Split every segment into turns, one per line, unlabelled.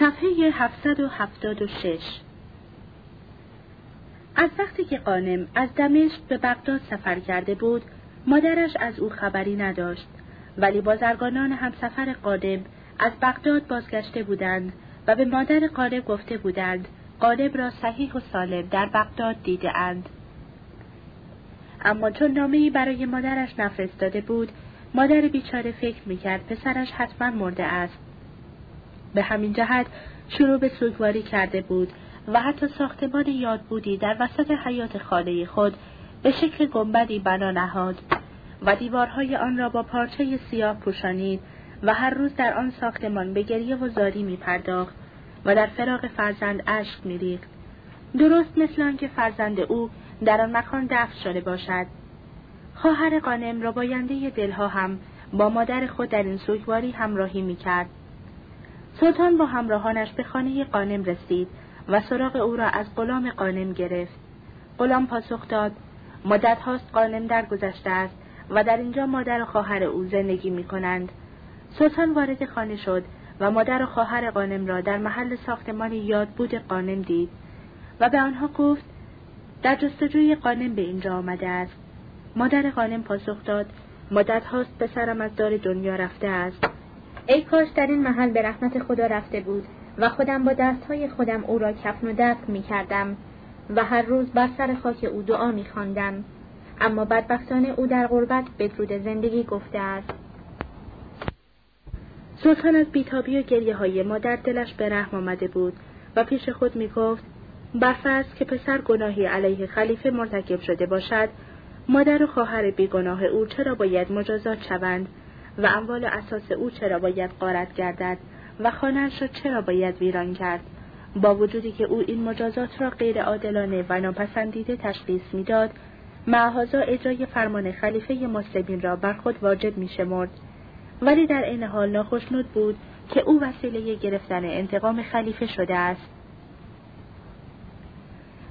صفحه 776 از وقتی که قانم از دمشق به بغداد سفر کرده بود مادرش از او خبری نداشت. ولی بازرگانان همسفر قادم از بغداد بازگشته بودند و به مادر قالب گفته بودند قالب را صحیح و سالم در بغداد دیده اند. اما چون نامهای برای مادرش نفرستاده بود مادر بیچاره فکر می‌کرد پسرش حتما مرده است. به همین جهت شروع به سوگواری کرده بود و حتی ساختمان یادبودی در وسط حیات خانه خود به شکل گنبدی بنا نهاد و دیوارهای آن را با پارچه سیاه پوشانید و هر روز در آن ساختمان به گریه و زاری می پرداخت و در فراغ فرزند اشک میریخت درست مثل آنکه فرزند او در آن مکان دفن شده باشد. خواهر قانم را باینده دلها هم با مادر خود در این سوگواری همراهی می‌کرد سلطان با همراهانش به خانه قانم رسید و سراغ او را از غلام قانم گرفت. غلام پاسخ داد مدت هاست قانم درگذشته است و در اینجا مادر و خواهر او زندگی می کنند. سلطان وارد خانه شد و مادر و خواهر قانم را در محل ساختمان یادبود قانم دید و به آنها گفت در جستجوی قانم به اینجا آمده است. مادر قانم پاسخ داد مدت هاست پسرم از دار دنیا رفته است. ای کاش در این محل به رحمت خدا رفته بود و خودم با دستهای خودم او را کفن و دفن می کردم و هر روز بر سر خاک او دعا می خواندم. اما بدبختانه او در غربت بدرود زندگی گفته است سلطان از بیتابی و گریه های مادر دلش به رحم آمده بود و پیش خود می گفت برفرض که پسر گناهی علیه خلیفه مرتکب شده باشد مادر و خواهر بیگناه او چرا باید مجازات شوند و اموال اساس او چرا باید قارت گردد و خانهاش را چرا باید ویران کرد؟ با وجودی که او این مجازات را غیر عادلانه و ناپسندیده تشخیص می‌داد معهازا اجرای فرمان خلیفه مسلمین را بر خود واجب میشمرد. ولی در این حال ناخشنود بود که او وسیله گرفتن انتقام خلیفه شده است.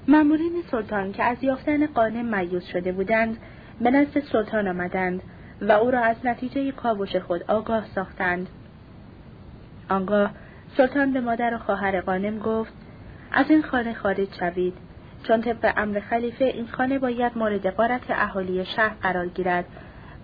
مامورین سلطان که از یافتن قانم مایوس شده بودند به نزد سلطان آمدند و او را از نتیجه کاوش خود آگاه ساختند. آنگاه سلطان به مادر و خواهر قانم گفت از این خانه خارج شوید چون طبق امر خلیفه این خانه باید مورد قارت اهالی شهر قرار گیرد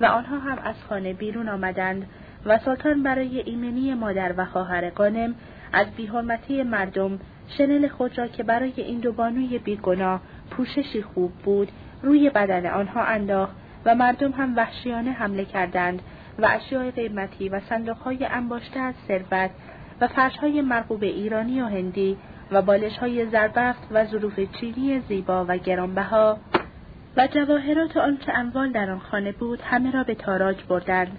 و آنها هم از خانه بیرون آمدند و سلطان برای ایمنی مادر و خواهر قانم از بیحرمتی مردم شنل خود را که برای این دو بانوی بیگناه پوششی خوب بود روی بدن آنها انداخت و مردم هم وحشیانه حمله کردند و اشیاء قیمتی و صندوقهای انباشته از ثروت و فرشهای مرغوب ایرانی و هندی و بالشهای زربفت و ظروف چینی زیبا و گرانبها و جواهرات آنچه اموال در آن خانه بود همه را به تاراج بردند.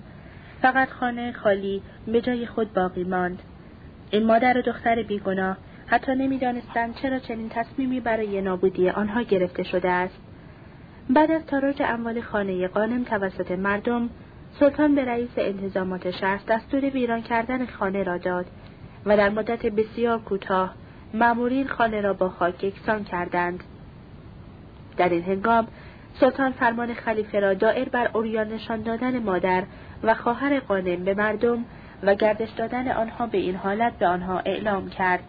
فقط خانه خالی به جای خود باقی ماند. این مادر و دختر بیگناه حتی نمی‌دانستند چرا چنین تصمیمی برای نابودی آنها گرفته شده است. بعد از تاراج اموال خانه قانم توسط مردم سلطان به رئیس انتظامات شهر دستور ویران کردن خانه را داد و در مدت بسیار کوتاه مامورین خانه را با خاک یکسان کردند. در این هنگام سلطان فرمان خلیفه را دائر بر اوریان نشان دادن مادر و خواهر قانم به مردم و گردش دادن آنها به این حالت به آنها اعلام کرد.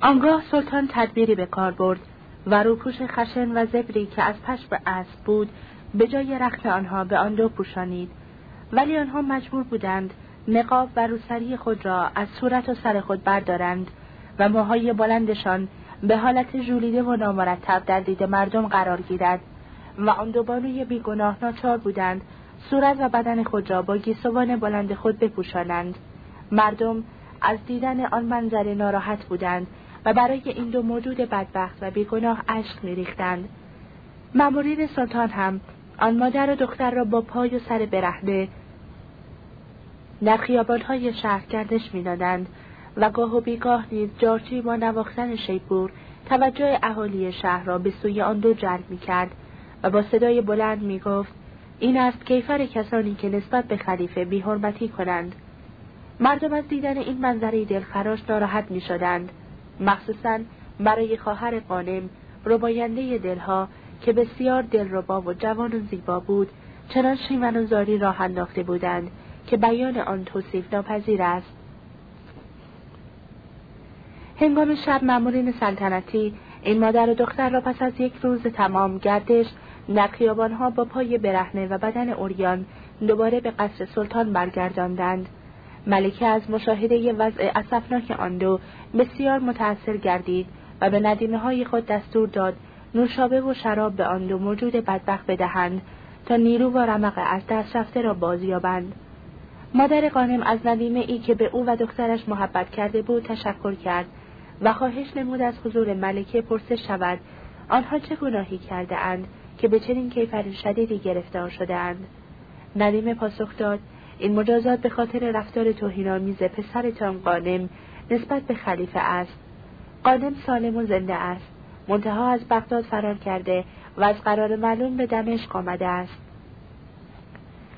آنگاه سلطان تدبیری به کار برد. و روپوش خشن و زبری که از پشم اسب بود به جای رخت آنها به آن دو پوشانید. ولی آنها مجبور بودند نقاب و روسری خود را از صورت و سر خود بردارند و موهای بلندشان به حالت ژولیده و نامرتب در دید مردم قرار گیرد و آن دو بانوی بیگناه ناچار بودند صورت و بدن خود را با گیسوان بلند خود بپوشانند. مردم از دیدن آن منظره ناراحت بودند و برای این دو موجود بدبخت و بیگناه اشک میریختند. مامورین سلطان هم آن مادر و دختر را با پای و سر برهنه در خیابانهای شهر گردش می‌دادند و گاه و بیگاه نیز جارچی با نواختن شیپور توجه اهالی شهر را به سوی آن دو جلب می‌کرد و با صدای بلند می‌گفت این است کیفر کسانی که نسبت به خلیفه بیحرمتی کنند. مردم از دیدن این منظره دلخراش ناراحت می‌شدند. مخصوصا برای خواهر قانم رباینده دلها که بسیار دلربا و جوان و زیبا بود چنان شیون و زاری راه انداخته بودند که بیان آن توصیف ناپذیر است. هنگام شب مامورین سلطنتی این مادر و دختر را پس از یک روز تمام گردش در خیابانها با پای برهنه و بدن اوریان دوباره به قصر سلطان برگرداندند. ملکه از مشاهده وضع اصفناک آن دو بسیار متأثر گردید و به ندیمه های خود دستور داد نوشابه و شراب به آن دو موجود بدبخت بدهند تا نیرو و رمق از دست رفته را بازیابند. مادر قانم از ندیمه ای که به او و دخترش محبت کرده بود تشکر کرد و خواهش نمود از حضور ملکه پرسش شود آنها چه گناهی کرده اند که به چنین کیفر شدیدی گرفتار شده اند. ندیمه پاسخ داد این مجازات به خاطر رفتار توهینآمیز پسرتان قانم نسبت به خلیفه است. قانم سالم و زنده است. منتها از بغداد فرار کرده و از قرار معلوم به دمشق آمده است.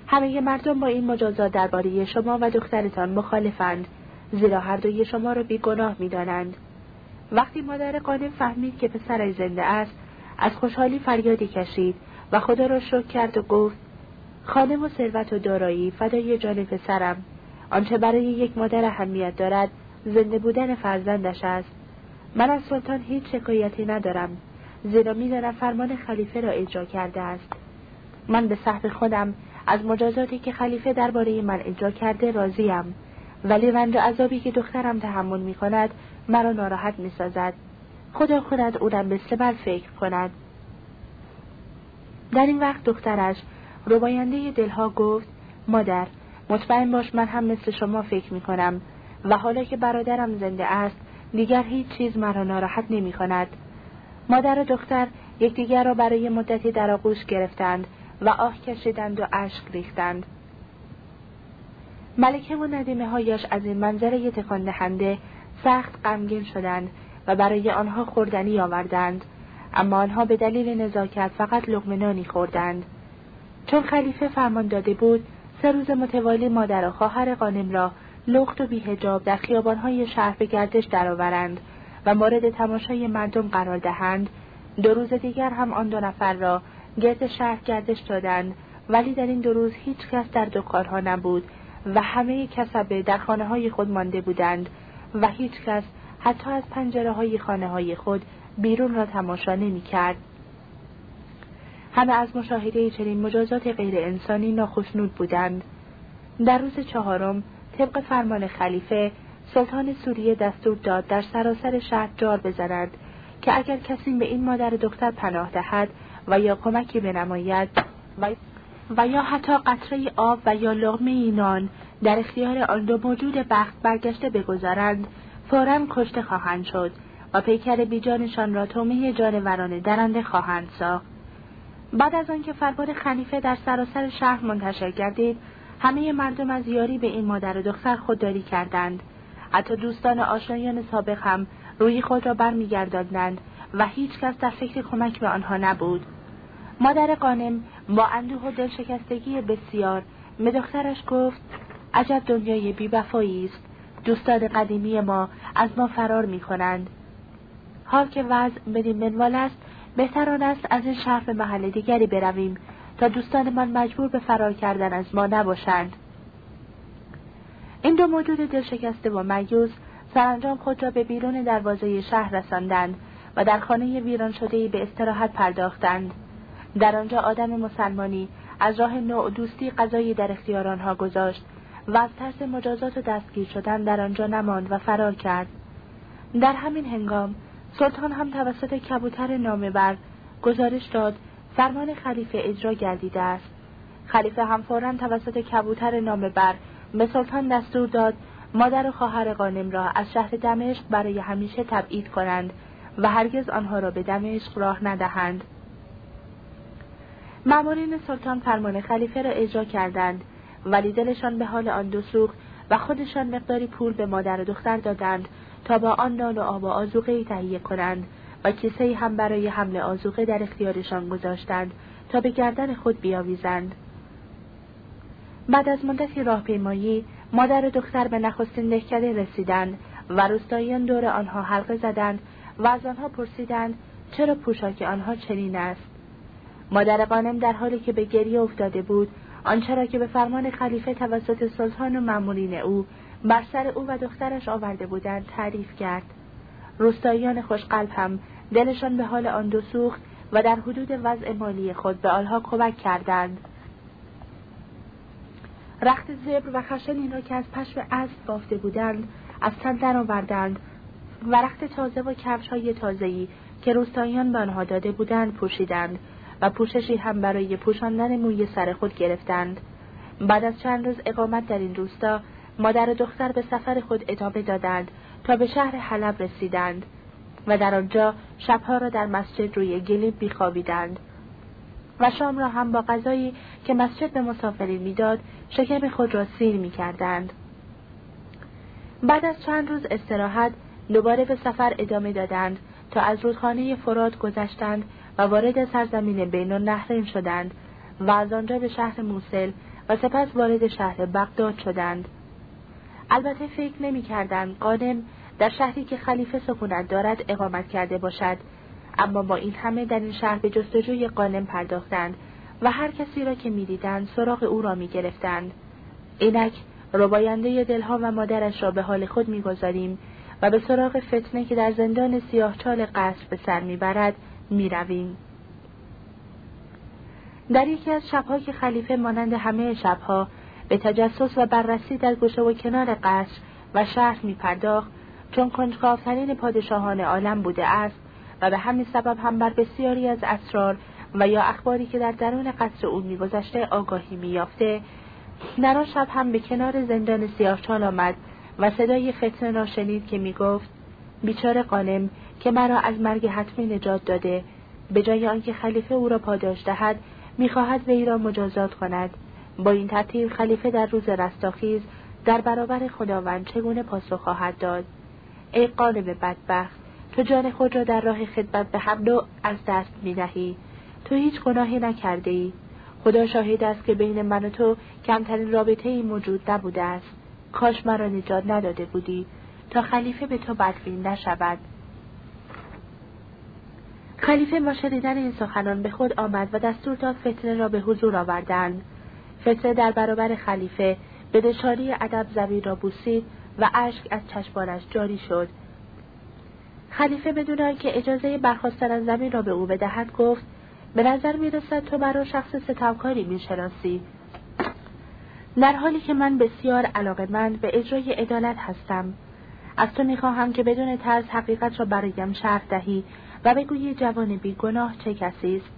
همه مردم با این مجازات درباره شما و دخترتان مخالفند زیرا هر دوی شما را بیگناه می‌دانند. وقتی مادر قانم فهمید که پسرش زنده است از خوشحالی فریادی کشید و خدا را شکر کرد و گفت خانم و ثروت و دارایی فدای جان پسرم. آنچه برای یک مادر اهمیت دارد زنده بودن فرزندش است. من از سلطان هیچ شکایتی ندارم. زیرا می‌دانم فرمان خلیفه را اجرا کرده است. من به صحب خودم از مجازاتی که خلیفه درباره من اجرا کرده راضیم. ولی رنج و عذابی که دخترم تحمل می کند مرا ناراحت می سازد. خدا خودت او را مثل من فکر کند. در این وقت دخترش رباینده دلها گفت مادر مطمئن باش من هم مثل شما فکر می کنم و حالا که برادرم زنده است دیگر هیچ چیز مرا ناراحت نمی کند. مادر و دختر یکدیگر را برای مدتی در آغوش گرفتند و آه کشیدند و اشک ریختند. ملکه و ندیمه هایش از این منظره تکان دهنده سخت غمگین شدند و برای آنها خوردنی آوردند اما آنها به دلیل نزاکت فقط لقمه خوردند چون خلیفه فرمان داده بود سه روز متوالی مادر و خواهر قانم را لخت و بیهجاب در خیابانهای شهر به گردش درآورند و مورد تماشای مردم قرار دهند دو روز دیگر هم آن دو نفر را گرد شهر گردش دادند ولی در این دو روز هیچ کس در دکانها نبود و همه کسبه در خانه های خود مانده بودند و هیچ کس حتی از پنجره های خانه های خود بیرون را تماشا نمی کرد. همه از مشاهده چنین مجازات غیر انسانی ناخشنود بودند. در روز چهارم طبق فرمان خلیفه سلطان سوریه دستور داد در سراسر شهر جار بزنند که اگر کسی به این مادر دختر پناه دهد و یا کمکی بنماید و و یا حتی قطره آب و یا لغمه نان در اختیار آن دو موجود بخت برگشته بگذارند فورا کشته خواهند شد و پیکر بیجانشان را تومه جانوران درنده خواهند ساخت. بعد از آنکه فرمان خلیفه در سراسر شهر منتشر گردید همه مردم از یاری به این مادر و دختر خودداری کردند. حتی دوستان آشنایان سابق هم روی خود را برمیگرداندند و هیچ کس در فکر کمک به آنها نبود. مادر قانم با اندوه و دلشکستگی بسیار به دخترش گفت عجب دنیای بیوفایی است. دوستان قدیمی ما از ما فرار می کنند. حال که وضع بدین منوال است بهتر است از این شهر به محل دیگری برویم. تا دوستانمان مجبور به فرار کردن از ما نباشند. این دو موجود دلشکسته و میوز سرانجام خود را به بیرون دروازه شهر رساندند و در خانه ویران شده به استراحت پرداختند. در آنجا آدم مسلمانی از راه نوع دوستی غذایی در اختیار آنها گذاشت و از ترس مجازات و دستگیر شدن در آنجا نماند و فرار کرد. در همین هنگام سلطان هم توسط کبوتر نامه بر گزارش داد فرمان خلیفه اجرا گردیده است. خلیفه هم فورا توسط کبوتر نامه بر به سلطان دستور داد مادر و خواهر قانم را از شهر دمشق برای همیشه تبعید کنند و هرگز آنها را به دمشق راه ندهند. مامورین سلطان فرمان خلیفه را اجرا کردند ولی دلشان به حال آن دو سوخت و خودشان مقداری پول به مادر و دختر دادند تا با آن نان و آب و آزوقه تهیه کنند. و کیسه هم برای حمل آزوقه در اختیارشان گذاشتند تا به گردن خود بیاویزند. بعد از مدتی راهپیمایی مادر و دختر به نخستین دهکده رسیدند و روستاییان دور آنها حلقه زدند و از آنها پرسیدند چرا پوشاک آنها چنین است. مادر قانم در حالی که به گریه افتاده بود آنچه را که به فرمان خلیفه توسط سلطان و مامورین او بر سر او و دخترش آورده بودند تعریف کرد. روستاییان خوشقلب هم دلشان به حال آن دو سوخت و در حدود وضع مالی خود به آنها کمک کردند. رخت زبر و خشنی را که از پشم اسب بافته بودند از تن درآوردند و رخت تازه و کفش های تازه‌ای که روستاییان به آنها داده بودند پوشیدند و پوششی هم برای پوشاندن موی سر خود گرفتند. بعد از چند روز اقامت در این روستا مادر و دختر به سفر خود ادامه دادند تا به شهر حلب رسیدند و در آنجا شبها را در مسجد روی گلی بیخوابیدند و شام را هم با غذایی که مسجد به مسافرین می‌داد شکم خود را سیر می‌کردند. بعد از چند روز استراحت دوباره به سفر ادامه دادند تا از رودخانه فرات گذشتند و وارد سرزمین بین النهرین شدند و از آنجا به شهر موسل و سپس وارد شهر بغداد شدند. البته فکر نمی کردند قانم در شهری که خلیفه سکونت دارد اقامت کرده باشد. اما با این همه در این شهر به جستجوی قانم پرداختند و هر کسی را که می‌دیدند سراغ او را می‌گرفتند. اینک رباینده دلها و مادرش را به حال خود می‌گذاریم و به سراغ فتنه که در زندان سیاهچال قصر به سر می‌برد می‌رویم. در یکی از شبها که خلیفه مانند همه شبها به تجسس و بررسی در گوشه و کنار قصر و شهر می پرداخت چون کنجکاوترین پادشاهان عالم بوده است و به همین سبب هم بر بسیاری از اسرار و یا اخباری که در درون قصر او میگذشته آگاهی مییافته در آن شب هم به کنار زندان سیاهچال آمد و صدای فتنه را شنید که می‌گفت بیچاره قانم که مرا از مرگ حتمی نجات داده به جای آنکه خلیفه او را پاداش دهد می‌خواهد وی را مجازات کند. با این ترتیب خلیفه در روز رستاخیز در برابر خداوند چگونه پاسخ خواهد داد ای قانب بدبخت تو جان خود را در راه خدمت به حمل از دست می دهی. تو هیچ گناهی نکرده ای. خدا شاهد است که بین من و تو کمترین رابطه ای موجود نبوده است. کاش مرا نجات نداده بودی تا خلیفه به تو بدبین نشود. خلیفه با شنیدن این سخنان به خود آمد و دستور داد فتنه را به حضور آوردند. فتنه در برابر خلیفه به نشانی ادب زمین را بوسید و اشک از چشمانش جاری شد. خلیفه بدون آنکه اجازه برخواستن از زمین را به او بدهد گفت به نظر می‌رسد تو مرا شخص ستمکاری می‌شناسی. در حالی که من بسیار علاقمند به اجرای عدالت هستم. از تو می‌خواهم که بدون ترس حقیقت را برایم شرح دهی و بگویی جوان بیگناه چه کسی است؟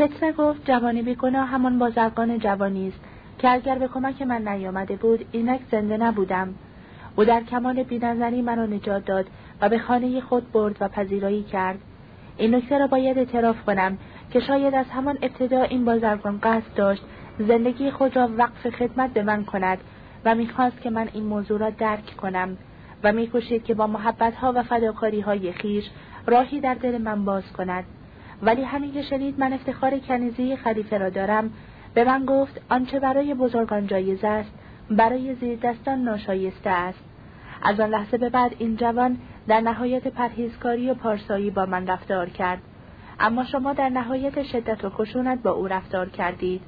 فتنه گفت جوان بیگناه همان بازرگان جوانی است که اگر به کمک من نیامده بود اینک زنده نبودم. او در کمال بینظری مرا نجات داد و به خانه خود برد و پذیرایی کرد. این نکته را باید اعتراف کنم که شاید از همان ابتدا این بازرگان قصد داشت زندگی خود را وقف خدمت به من کند و می‌خواست که من این موضوع را درک کنم و میکوشید که با محبتها و فداکاری های خیش راهی در دل من باز کند. ولی همین که شنید من افتخار کنیزی خلیفه را دارم به من گفت آنچه برای بزرگان جایز است برای زیر دستان ناشایسته است. از آن لحظه به بعد این جوان در نهایت پرهیزکاری و پارسایی با من رفتار کرد. اما شما در نهایت شدت و خشونت با او رفتار کردید.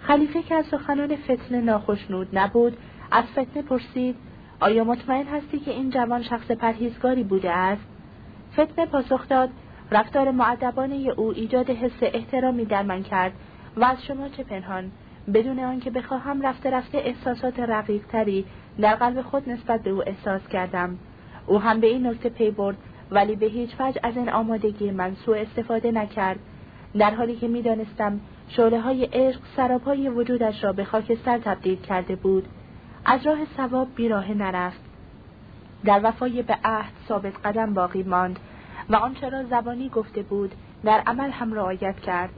خلیفه که از سخنان فتنه ناخشنود نبود از فتنه پرسید آیا مطمئن هستی که این جوان شخص پرهیزگاری بوده است؟ فتنه پاسخ داد رفتار معدبانه او ایجاد حس احترامی در من کرد. و از شما چه پنهان. بدون آنکه بخواهم رفته رفته احساسات رقیقتری در قلب خود نسبت به او احساس کردم. او هم به این نکته پی برد ولی به هیچ وجه از این آمادگی من سوء استفاده نکرد. در حالی که می‌دانستم شعله های عشق سرابهای وجودش را به خاکستر تبدیل کرده بود از راه ثواب بیراه نرفت. در وفای به عهد ثابت قدم باقی ماند. و آنچه را زبانی گفته بود در عمل هم رعایت کرد.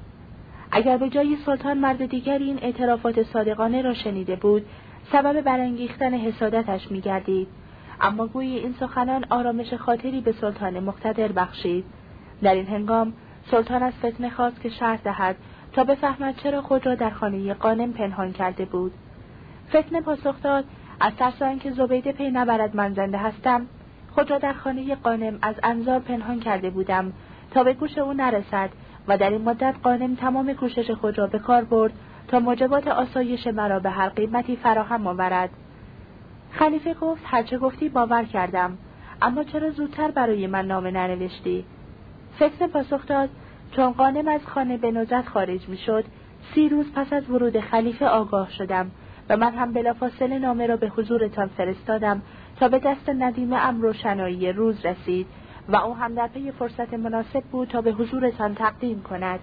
اگر به جای سلطان مرد دیگری این اعترافات صادقانه را شنیده بود سبب برانگیختن حسادتش میگردید. اما گویی این سخنان آرامش خاطری به سلطان مقتدر بخشید. در این هنگام سلطان از فتنه خواست که شرح دهد تا بفهمد چرا خود را در خانه قانم پنهان کرده بود. فتنه پاسخ داد از ترس آنکه زبیده پی نبرد من زنده هستم خود را در خانه قانم از انظار پنهان کرده بودم تا به گوش او نرسد و در این مدت قانم تمام کوشش خود را به کار برد تا موجبات آسایش مرا به هر قیمتی فراهم آورد. خلیفه گفت هرچه گفتی باور کردم اما چرا زودتر برای من نامه ننوشتی؟ فتنه پاسخ داد چون قانم از خانه به ندرت خارج می‌شد سی روز پس از ورود خلیفه آگاه شدم و من هم بلافاصله نامه را به حضورتان فرستادم تا به دست ندیم ام روشنایی روز رسید و او هم در پی فرصت مناسب بود تا به حضورتان تقدیم کند.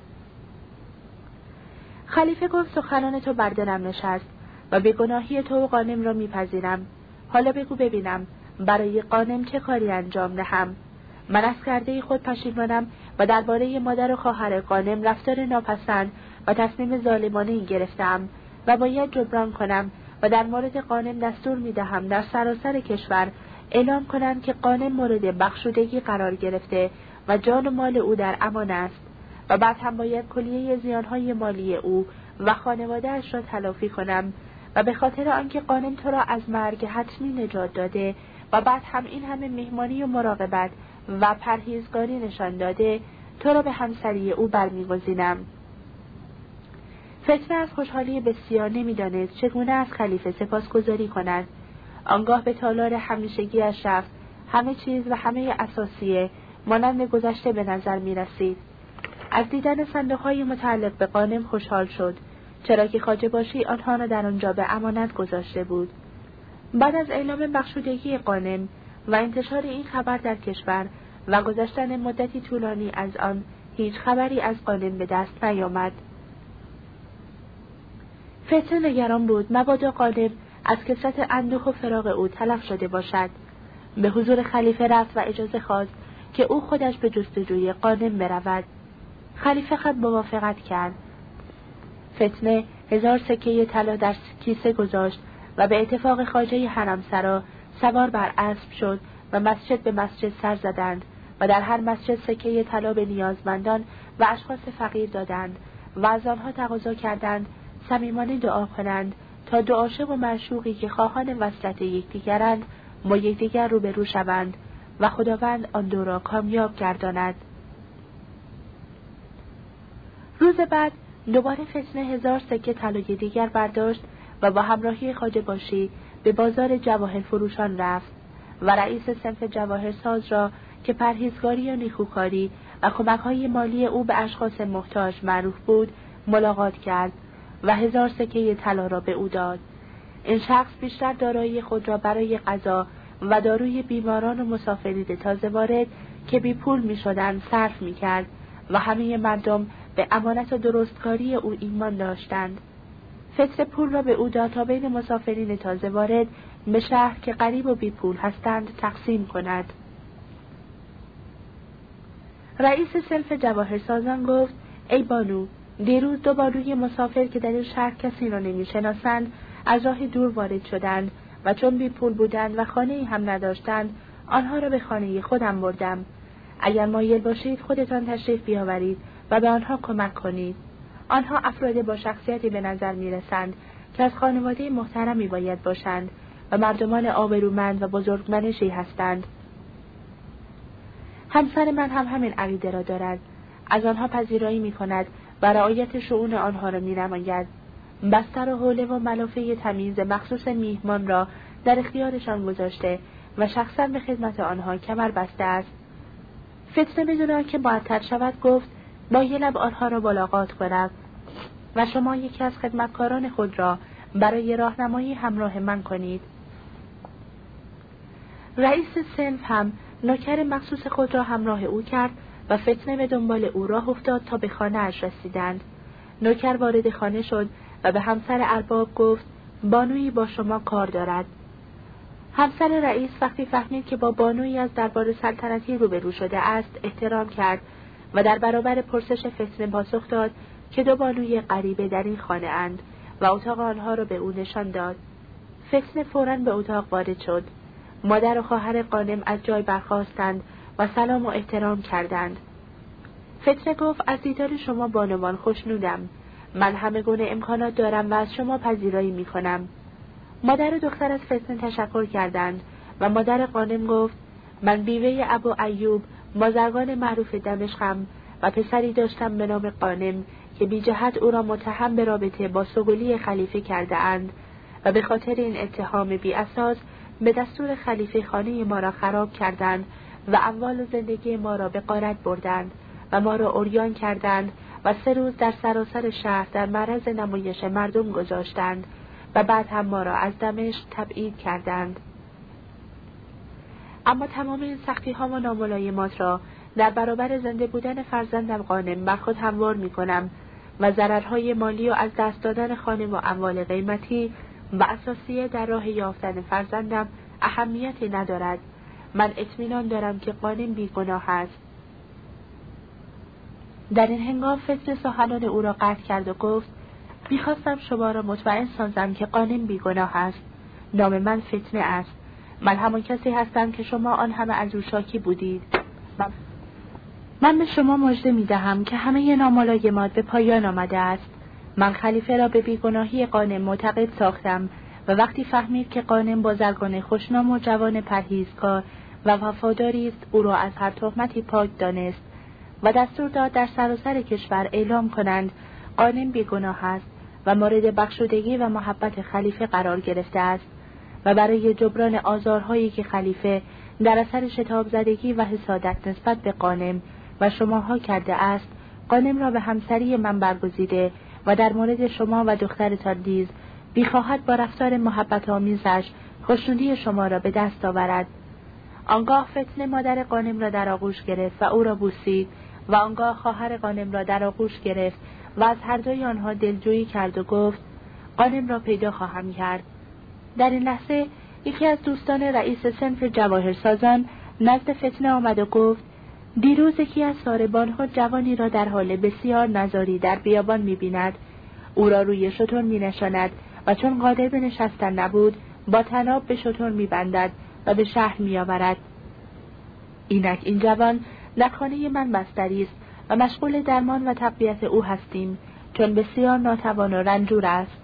خلیفه گفت سخنان تو بر دلم نشست و به گناهی تو و قانم را میپذیرم. حالا بگو ببینم برای قانم چه کاری انجام دهم. من از کرده خود پشیمانم و درباره مادر و خواهر قانم رفتار ناپسند و تصمیم ظالمانه ای گرفتم و باید جبران کنم و در مورد قانم دستور می دهم در سراسر کشور اعلام کنند که قانم مورد بخشودگی قرار گرفته و جان و مال او در امان است و بعد هم باید کلیه زیانهای مالی او و خانوادهاش را تلافی کنم و به خاطر آنکه قانم تو را از مرگ حتمی نجات داده و بعد هم این همه مهمانی و مراقبت و پرهیزگاری نشان داده تو را به همسری او برمیگزینم. فتنه از خوشحالی بسیار نمی‌دانست چگونه از خلیفه سپاسگزاری کند. آنگاه به تالار همیشگیاش رفت. همه چیز و همه اساسیه مانند گذشته به نظر می رسید. از دیدن صندوق های متعلق به قانم خوشحال شد چرا که خاجه باشی آنها را در آنجا به امانت گذاشته بود. بعد از اعلام بخشودگی قانم و انتشار این خبر در کشور و گذشتن مدتی طولانی از آن هیچ خبری از قانم به دست نیامد. فتنه نگران بود. مبادا قانم از کسرت اندوه و فراغ او تلف شده باشد. به حضور خلیفه رفت و اجازه خواست که او خودش به جستجوی قانم برود. خلیفه خود موافقت کرد. فتنه هزار سکه طلا در کیسه گذاشت و به اتفاق خاجه سرا سوار بر اسب شد و مسجد به مسجد سر زدند و در هر مسجد سکه طلا به نیازمندان و اشخاص فقیر دادند و از آنها تقاضا کردند صمیمانه دعا کنند تا دو عاشق و معشوقی که خواهان وصلت یکدیگرند با یکدیگر روبرو شوند و خداوند آن دو را کامیاب گرداند. روز بعد دوباره فتنه هزار سکه طلای دیگر برداشت و با همراهی خاجه باشی به بازار جواهر فروشان رفت و رئیس سنف جواهر ساز را که پرهیزگاری و نیکوکاری و کمکهای مالی او به اشخاص محتاج معروف بود ملاقات کرد و هزار سکه طلا را به او داد این شخص بیشتر دارایی خود را برای غذا و داروی بیماران و مسافرین تازه وارد که بی پول می شدن صرف می کرد و همه مردم به امانت و درستکاری او ایمان داشتند. فطر پول را به او داد تا بین مسافرین تازه وارد به شهر که قریب و بی پول هستند تقسیم کند. رئیس سلف جواهر سازان گفت ای بانو دیروز دو بانوی مسافر که در این شهر کسی را نمی‌شناسند از راه دور وارد شدند و چون بی پول بودند و خانه هم نداشتند آنها را به خانه خودم بردم. اگر مایل باشید خودتان تشریف بیاورید و به آنها کمک کنید. آنها افراد با شخصیتی به نظر می رسند که از خانواده محترمی باید باشند و مردمان آبرومند و بزرگمنشی هستند. همسر من هم همین عقیده را دارد. از آنها پذیرایی می کند و رعایت شعون آنها را می نماید بستر و حوله و ملافه تمیز مخصوص میهمان را در اختیارشان گذاشته و شخصا به خدمت آنها کمر بسته است. فتنه بدون که معطل شود گفت لب آنها را ملاقات کند و شما یکی از خدمتکاران خود را برای راهنمایی همراه من کنید. رئیس سنف هم نوکر مخصوص خود را همراه او کرد و فتنه به دنبال او راه افتاد تا به خانه اش رسیدند. نوکر وارد خانه شد و به همسر ارباب گفت بانویی با شما کار دارد. همسر رئیس وقتی فهمید که با بانویی از دربار سلطنتی روبرو شده است احترام کرد و در برابر پرسش فتنه پاسخ داد که دو بانوی غریبه در این خانه اند و اتاق آنها را به او نشان داد. فتنه فورا به اتاق وارد شد. مادر و خواهر قانم از جای برخواستند و سلام و احترام کردند فتنه گفت از دیدار شما بانوان خوشنودم من همه گونه امکانات دارم و از شما پذیرایی می کنم. مادر و دختر از فتنه تشکر کردند و مادر قانم گفت من بیوه ابو ایوب مازرگان معروف دمشقم و پسری داشتم به نام قانم که بی جهت او را متهم به رابطه با سگولی خلیفه کرده اند و به خاطر این اتهام بی اساس به دستور خلیفه خانه ما را خراب کردند و اموال زندگی ما را به قارت بردند و ما را اوریان کردند و سه روز در سراسر شهر در معرض نمایش مردم گذاشتند و بعد هم ما را از دمشق تبعید کردند. اما تمام این سختی ها و ناملایمات را در برابر زنده بودن فرزندم قانم بر خود هموار می کنم و ضررهای مالی و از دست دادن خانه و اموال قیمتی و اساسیه در راه یافتن فرزندم اهمیتی ندارد. من اطمینان دارم که قانم بیگناه است. در این هنگام فتن سخنان او را قطع کرد و گفت می‌خواستم شما را مطمئن سازم که قانم بیگناه است. نام من فتنه است. من همان کسی هستم که شما آن همه از او شاکی بودید. من به شما مژده می دهم که همه ناملایمات به پایان آمده است. من خلیفه را به بیگناهی قانم معتقد ساختم و وقتی فهمید که قانم بازرگان خوشنام و جوان پرهیزکار و وفاداری است او را از هر تهمتی پاک دانست و دستور داد در سراسر کشور اعلام کنند قانم بیگناه است و مورد بخشودگی و محبت خلیفه قرار گرفته است و برای جبران آزارهایی که خلیفه در اثر شتاب زدگی و حسادت نسبت به قانم و شماها کرده است قانم را به همسری من برگزیده و در مورد شما و دخترتان نیز بیخواهد با رفتار محبت آمیزش خوشنودی شما را به دست آورد. آنگاه فتنه مادر قانم را در آغوش گرفت و او را بوسید و آنگاه خواهر قانم را در آغوش گرفت و از هر دوی آنها دلجویی کرد و گفت قانم را پیدا خواهم کرد. در این لحظه یکی از دوستان رئیس سنف جواهرسازان نزد فتنه آمد و گفت دیروز یکی از ساربانها جوانی را در حال بسیار نزاری در بیابان می‌بیند. او را روی شتر مینشاند و چون قادر به نشستن نبود با تناب به شتر میبندد. و به شهر میآورد. اینک این جوان در خانه من بستری است و مشغول درمان و تقویت او هستیم چون بسیار ناتوان و رنجور است.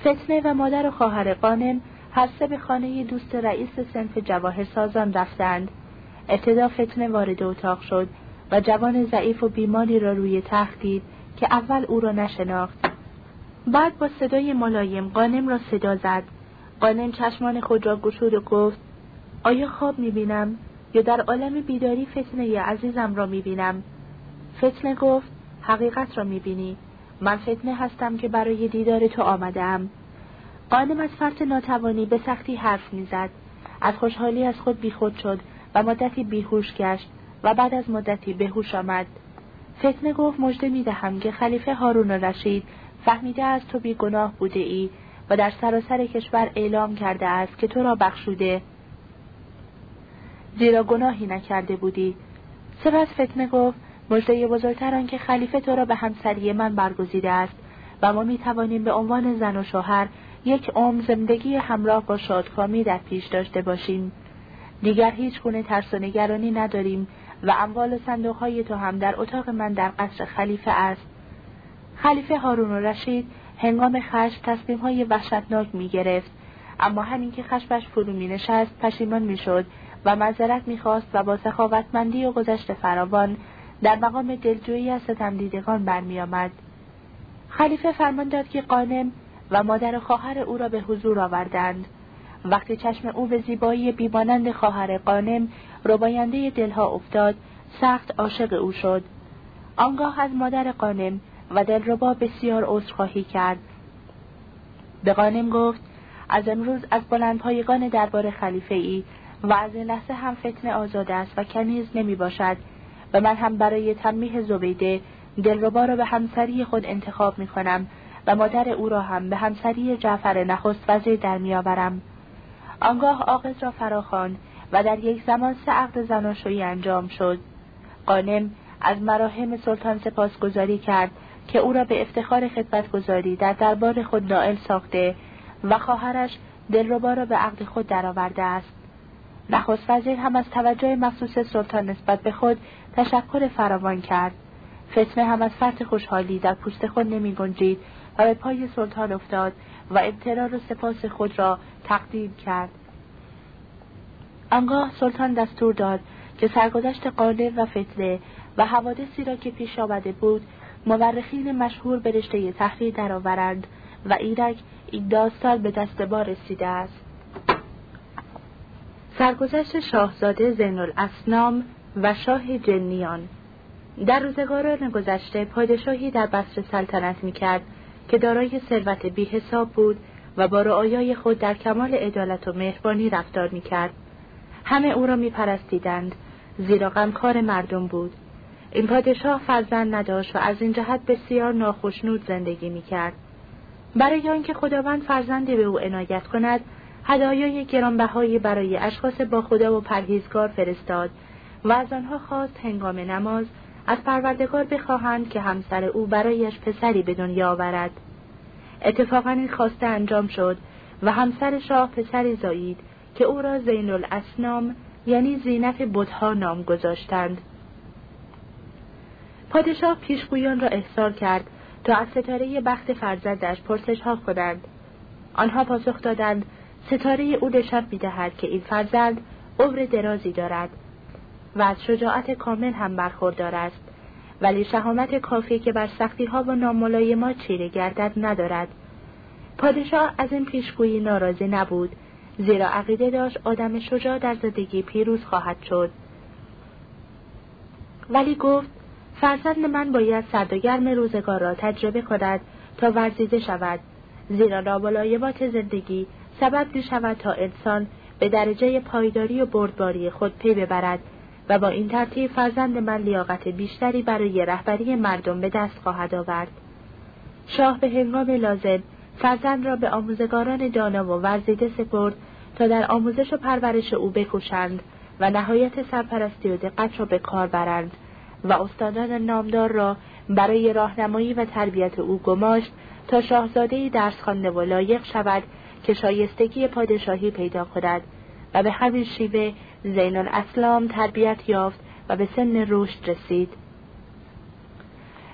فتنه و مادر و خواهر قانم هر سه به خانه دوست رئیس سنف جواهر سازان رفتند. ابتدا فتنه وارد اتاق شد و جوان ضعیف و بیماری را روی تخت دید که اول او را نشناخت. بعد با صدای ملایم قانم را صدا زد. قانم چشمان خود را گشود و گفت آیا خواب می‌بینم یا در عالم بیداری فتنه عزیزم را می‌بینم؟ فتنه گفت حقیقت را می‌بینی. من فتنه هستم که برای دیدار تو آمدم قانم از فرط ناتوانی به سختی حرف می‌زد. از خوشحالی از خود بیخود شد و مدتی بیهوش گشت و بعد از مدتی بهوش آمد. فتنه گفت مژده می‌دهم که خلیفه هارون رشید فهمیده از تو بیگناه بوده ای و در سراسر کشور اعلام کرده است که تو را بخشوده. زیرا گناهی نکرده بودی. سپس فتنه گفت مژده بزرگتر که خلیفه تو را به همسری من برگزیده است و ما می توانیم به عنوان زن و شوهر یک عمر زندگی همراه با شادکامی در پیش داشته باشیم. دیگر هیچ گونه ترس و نگرانی نداریم و اموال صندوق های تو هم در اتاق من در قصر خلیفه است. خلیفه هارون و رشید هنگام خشم تصمیم های وحشتناک می گرفت اما همین که خشمش فرو می نشست پشیمان می شد و معذرت می خواست و با سخاوتمندی و گذشت فراوان در مقام دلجویی از ستمدیدگان برمیآمد. خلیفه فرمان داد که قانم و مادر خواهر او را به حضور آوردند. وقتی چشم او به زیبایی بیمانند خواهر قانم رباینده دلها افتاد سخت عاشق او شد. آنگاه از مادر قانم و دلربا بسیار عذرخواهی کرد. به قانم گفت از امروز از بلندپایگان دربار خلیفه ای و از این لحظه هم فتنه آزاد است و کنیز نمی باشد. و من هم برای تنمیه زبیده دلربا را به همسری خود انتخاب می کنم و مادر او را هم به همسری جعفر نخست وزیر در می آورم. آنگاه آقز را فراخواند و در یک زمان سه عقد زناشویی انجام شد. قانم از مراهم سلطان سپاسگزاری کرد که او را به افتخار خدمتگذاری در دربار خود نائل ساخته و خواهرش دلربا را به عقد خود درآورده است. نخست وزیر هم از توجه مخصوص سلطان نسبت به خود تشکر فراوان کرد. فتنه هم از فرط خوشحالی در پوست خود نمی گنجید و به پای سلطان افتاد و ابترار و سپاس خود را تقدیم کرد. آنگاه سلطان دستور داد که سرگذشت قالب و فتنه و حوادثی را که پیش آمده بود مورخین مشهور به رشته تحریر درآورند و ایرک این داستان به دست رسیده است. سرگذشت شاهزاده زین الاسنام و شاه جنیان. در روزگاران گذشته پادشاهی در بصر سلطنت می‌کرد که دارای ثروت بی حساب بود و با رعایای خود در کمال عدالت و مهربانی رفتار می‌کرد. همه او را میپرستیدند زیرا غمکار مردم بود. این پادشاه فرزند نداشت و از این جهت بسیار ناخشنود زندگی می‌کرد. برای آنکه خداوند فرزندی به او عنایت کند هدایای گرانبهایی برای اشخاص با خدا و پرهیزگار فرستاد و از آنها خواست هنگام نماز از پروردگار بخواهند که همسر او برایش پسری به دنیا آورد. اتفاقا این خواسته انجام شد و همسر شاه پسری زایید که او را زین الاسنام یعنی زینت بتها نام گذاشتند. پادشاه پیشگویان را احضار کرد تا از ستاره بخت فرزندش پرسش ها کنند. آنها پاسخ دادند ستاره او نشان می‌دهد که این فرزند عمر درازی دارد و از شجاعت کامل هم برخوردار است. ولی شهامت کافی که بر سختی ها و ناملایمات چیره گردد ندارد. پادشاه از این پیشگویی ناراضی نبود زیرا عقیده داشت آدم شجاع در زندگی پیروز خواهد شد. ولی گفت فرزند من باید سرد و گرم روزگار را تجربه کند تا ورزیده شود زیرا ناملایمات زندگی سبب می شود تا انسان به درجه پایداری و بردباری خود پی ببرد و با این ترتیب فرزند من لیاقت بیشتری برای رهبری مردم به دست خواهد آورد. شاه به هنگام لازم فرزند را به آموزگاران دانا و ورزیده سپرد تا در آموزش و پرورش او بکوشند و نهایت سرپرستی و دقت را به کار برند و استادان نامدار را برای راهنمایی و تربیت او گماشت تا شاهزاده درس خوانده و لایق شود که شایستگی پادشاهی پیدا کند و به همین شیوه زین الاسلام تربیت یافت و به سن رشد رسید.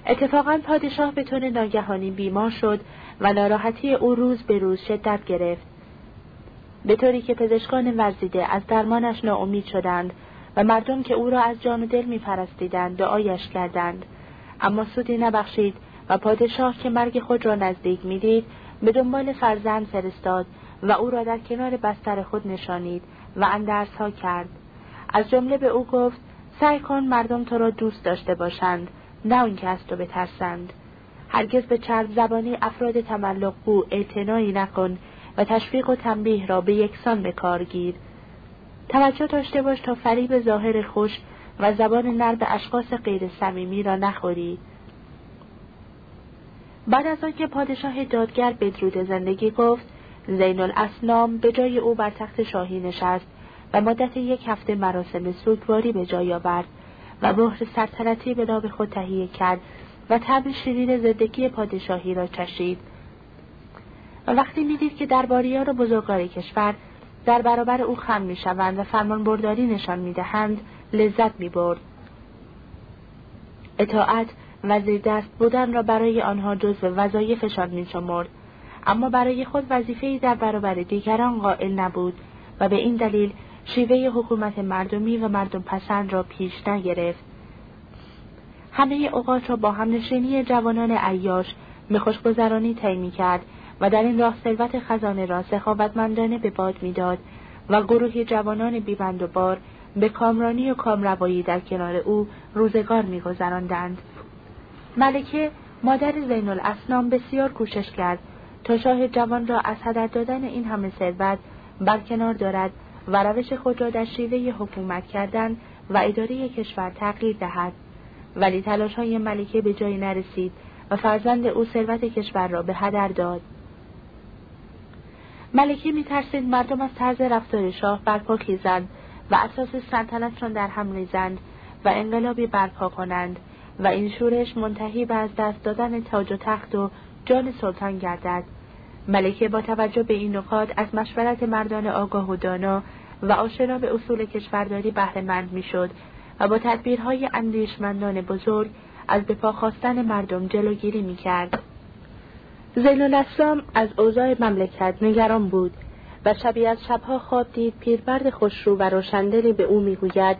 اتفاقا پادشاه به طور ناگهانی بیمار شد و ناراحتی او روز به روز شدت گرفت. به طوری که پزشکان ورزیده از درمانش ناامید شدند و مردم که او را از جان و دل میپرستیدند دعایش کردند. اما سودی نبخشید و پادشاه که مرگ خود را نزدیک می‌دید به دنبال فرزند فرستاد و او را در کنار بستر خود نشانید و اندرس ها کرد. از جمله به او گفت سعی کن مردم تو را دوست داشته باشند نه آنکه از تو بترسند. هرگز به چرب زبانی افراد تملق او اعتنایی نکن و تشویق و تنبیه را به یکسان به کار گیر. توجه داشته باش تا فریب ظاهر خوش و زبان نر به اشخاص غیر صمیمی را نخوری. بعد از آنکه پادشاه دادگر بدرود زندگی گفت زین الاسلام به جای او بر تخت شاهی نشست و مدت یک هفته مراسم سوگواری به جای آورد و مهر سلطنتی به نام خود تهیه کرد و طعم شیرین زندگی پادشاهی را چشید. و وقتی می‌دید که درباریان و بزرگان کشور در برابر او خم می‌شوند و فرمان برداری نشان می‌دهند لذت می‌برد. اطاعت و دست بودن را برای آنها جزو وظایفشان میشمرد. اما برای خود وظیفهای در برابر دیگران قائل نبود و به این دلیل شیوه حکومت مردمی و مردم پسند را پیش نگرفت. همه اوقات را با همنشینی جوانان عیاش به خوشگذرانی طی کرد و در این راه ثروت خزانه را سخاوتمندانه به باد می‌داد و گروهی جوانان بیبند و بار به کامرانی و کامروایی در کنار او روزگار میگذراندند. ملکه مادر زین الاسلام بسیار کوشش کرد تا شاه جوان را از هدر دادن این همه ثروت برکنار دارد و روش خود را در شیوه حکومت کردن و اداره کشور تغییر دهد. ولی تلاش های ملکه به جایی نرسید و فرزند او ثروت کشور را به هدر داد. ملکه میترسید مردم از طرز رفتار شاه برپا خیزند و اساس سلطنت در هم ریزند و انقلابی برپا کنند. و این شورش منتهی به از دست دادن تاج و تخت و جان سلطان گردد. ملکه با توجه به این نکات از مشورت مردان آگاه و دانا و آشنا به اصول کشورداری بهرهمند می‌شد و با تدبیرهای اندیشمندان بزرگ از بپا خواستن مردم جلوگیری می‌کرد. زین الاسلام از اوضاع مملکت نگران بود و شبی از شبها خواب دید پیرمرد خوشرو و روشندلی به او می‌گوید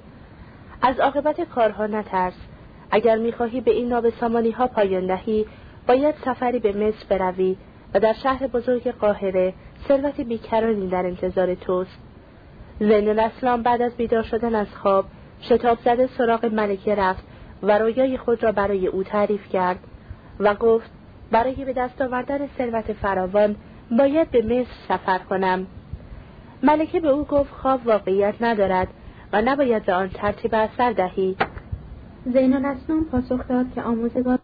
از عاقبت کارها نترس اگر می‌خواهی به این نابسامانی ها پایان دهی باید سفری به مصر بروی و در شهر بزرگ قاهره ثروت بیکرانی در انتظار توست. زین الاسلام بعد از بیدار شدن از خواب شتاب زده سراغ ملکه رفت و رویای خود را برای او تعریف کرد و گفت برای به دست آوردن ثروت فراوان باید به مصر سفر کنم. ملکه به او گفت خواب واقعیت ندارد و نباید به آن ترتیب اثر دهی. زین الاسلام پاسخ داد که آموزگار